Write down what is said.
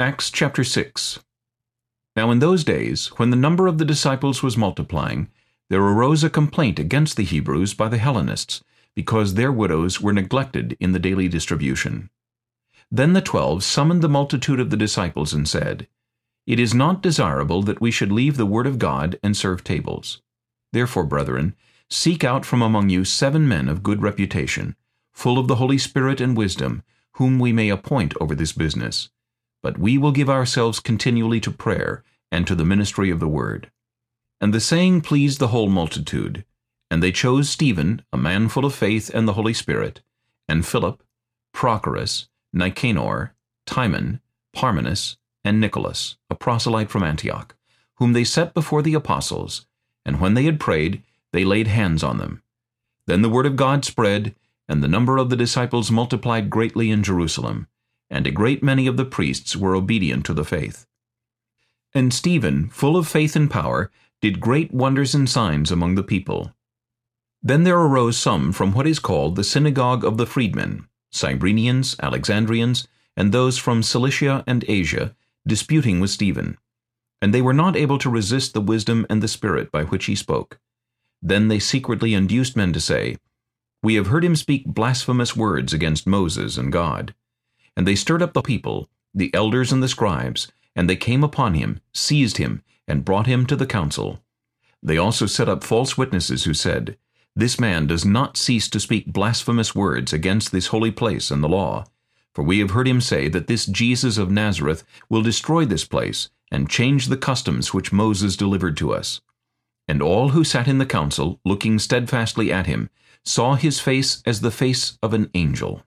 Acts chapter 6 Now in those days, when the number of the disciples was multiplying, there arose a complaint against the Hebrews by the Hellenists, because their widows were neglected in the daily distribution. Then the twelve summoned the multitude of the disciples and said, It is not desirable that we should leave the word of God and serve tables. Therefore, brethren, seek out from among you seven men of good reputation, full of the Holy Spirit and wisdom, whom we may appoint over this business but we will give ourselves continually to prayer and to the ministry of the word. And the saying pleased the whole multitude. And they chose Stephen, a man full of faith and the Holy Spirit, and Philip, Prochorus, Nicanor, Timon, Parmenas, and Nicolas, a proselyte from Antioch, whom they set before the apostles, and when they had prayed, they laid hands on them. Then the word of God spread, and the number of the disciples multiplied greatly in Jerusalem, and a great many of the priests were obedient to the faith. And Stephen, full of faith and power, did great wonders and signs among the people. Then there arose some from what is called the synagogue of the freedmen, Cyrenians, Alexandrians, and those from Cilicia and Asia, disputing with Stephen. And they were not able to resist the wisdom and the spirit by which he spoke. Then they secretly induced men to say, We have heard him speak blasphemous words against Moses and God. And they stirred up the people, the elders and the scribes, and they came upon him, seized him, and brought him to the council. They also set up false witnesses who said, This man does not cease to speak blasphemous words against this holy place and the law. For we have heard him say that this Jesus of Nazareth will destroy this place, and change the customs which Moses delivered to us. And all who sat in the council, looking steadfastly at him, saw his face as the face of an angel.